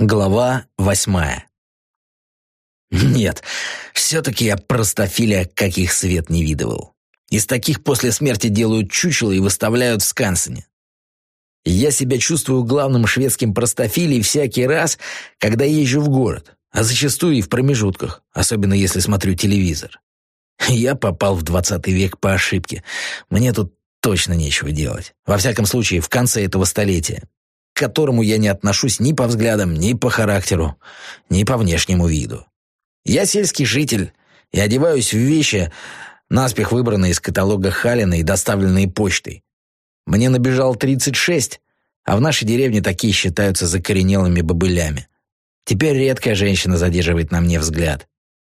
Глава восьмая. Нет, все-таки я простофиля, каких свет не видывал. Из таких после смерти делают чучело и выставляют в Скансене. Я себя чувствую главным шведским простофилей всякий раз, когда езжу в город, а зачастую и в промежутках, особенно если смотрю телевизор. Я попал в двадцатый век по ошибке. Мне тут точно нечего делать. Во всяком случае, в конце этого столетия которому я не отношусь ни по взглядам, ни по характеру, ни по внешнему виду. Я сельский житель и одеваюсь в вещи, наспех выбранные из каталога Халина и доставленные почтой. Мне набежал 36, а в нашей деревне такие считаются закоренелыми бобылями. Теперь редкая женщина задерживает на мне взгляд.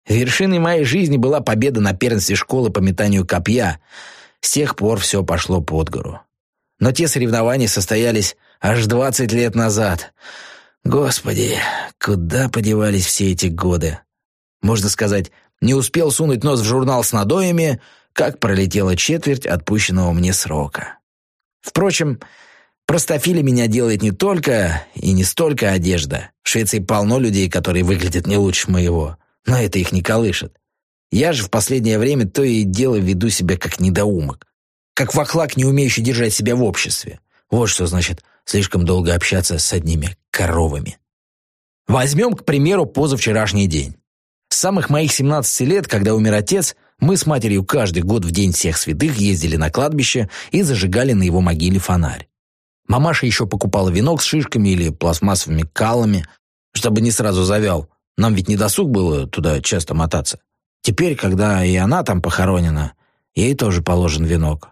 Вершиной моей жизни была победа на первенстве школы по метанию копья. С тех пор все пошло под гору. Но те соревнования состоялись аж двадцать лет назад. Господи, куда подевались все эти годы? Можно сказать, не успел сунуть нос в журнал с надоями, как пролетела четверть отпущенного мне срока. Впрочем, простофили меня делает не только и не столько одежда. В Швеции полно людей, которые выглядят не лучше моего, но это их не колышет. Я же в последнее время то и дело веду себя как недоумок как вахлак, не умеющий держать себя в обществе. Вот что значит слишком долго общаться с одними коровами. Возьмем, к примеру, позавчерашний день. С самых моих 17 лет, когда умер отец, мы с матерью каждый год в День всех святых ездили на кладбище и зажигали на его могиле фонарь. Мамаша еще покупала венок с шишками или пластмассовыми калами, чтобы не сразу завял. Нам ведь не досуг было туда часто мотаться. Теперь, когда и она там похоронена, ей тоже положен венок.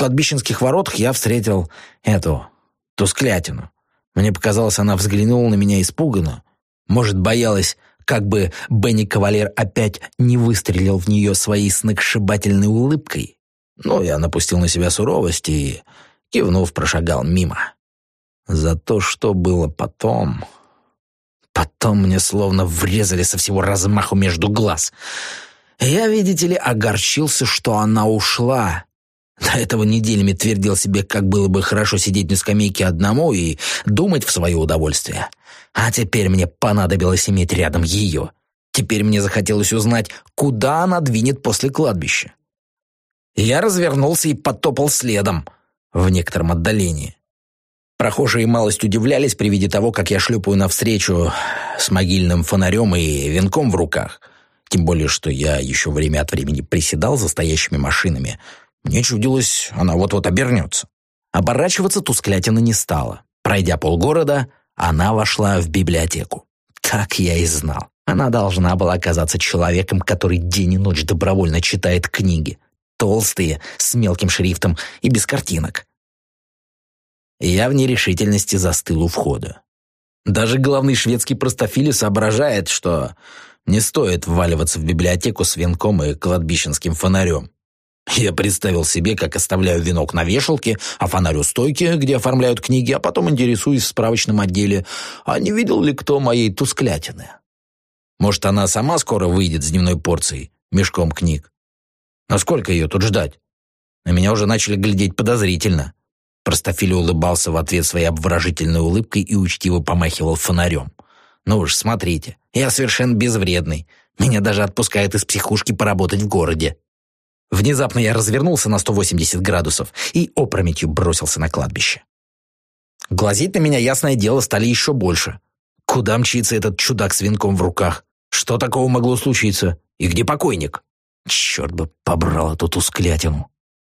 Кладбищенских воротах я встретил эту, тусклятину. Мне показалось, она взглянула на меня испуганно. Может, боялась, как бы Бенни Кавалер опять не выстрелил в нее своей сногсшибательной улыбкой. Ну, я напустил на себя суровость и, кивнув, прошагал мимо. За то, что было потом... Потом мне словно врезали со всего размаху между глаз. Я, видите ли, огорчился, что она ушла, до этого неделями твердил себе, как было бы хорошо сидеть на скамейке одному и думать в свое удовольствие. А теперь мне понадобилось иметь рядом ее. Теперь мне захотелось узнать, куда она двинет после кладбища. Я развернулся и потопал следом в некотором отдалении. Прохожие малость удивлялись при виде того, как я шлепаю навстречу с могильным фонарем и венком в руках. Тем более, что я еще время от времени приседал за стоящими машинами, мне чудилось, она вот-вот обернется. Оборачиваться Тусклятина не стала. Пройдя полгорода, она вошла в библиотеку. Так я и знал. Она должна была оказаться человеком, который день и ночь добровольно читает книги. Толстые, с мелким шрифтом и без картинок. Я в нерешительности застыл у входа. Даже главный шведский простофили соображает, что не стоит вваливаться в библиотеку с венком и кладбищенским фонарем. Я представил себе, как оставляю венок на вешалке, а фонарь у стойки, где оформляют книги, а потом интересуюсь в справочном отделе, а не видел ли кто моей тусклятины. Может, она сама скоро выйдет с дневной порцией, мешком книг. Но сколько ее тут ждать? На меня уже начали глядеть подозрительно. Простофиля улыбался в ответ своей обворожительной улыбкой и учтиво помахивал фонарем. «Ну уж, смотрите, я совершенно безвредный. Меня даже отпускают из психушки поработать в городе». Внезапно я развернулся на 180 градусов и опрометью бросился на кладбище. Глазеть на меня, ясное дело, стали еще больше. Куда мчится этот чудак с венком в руках? Что такого могло случиться? И где покойник? Черт бы побрал эту тусклятину.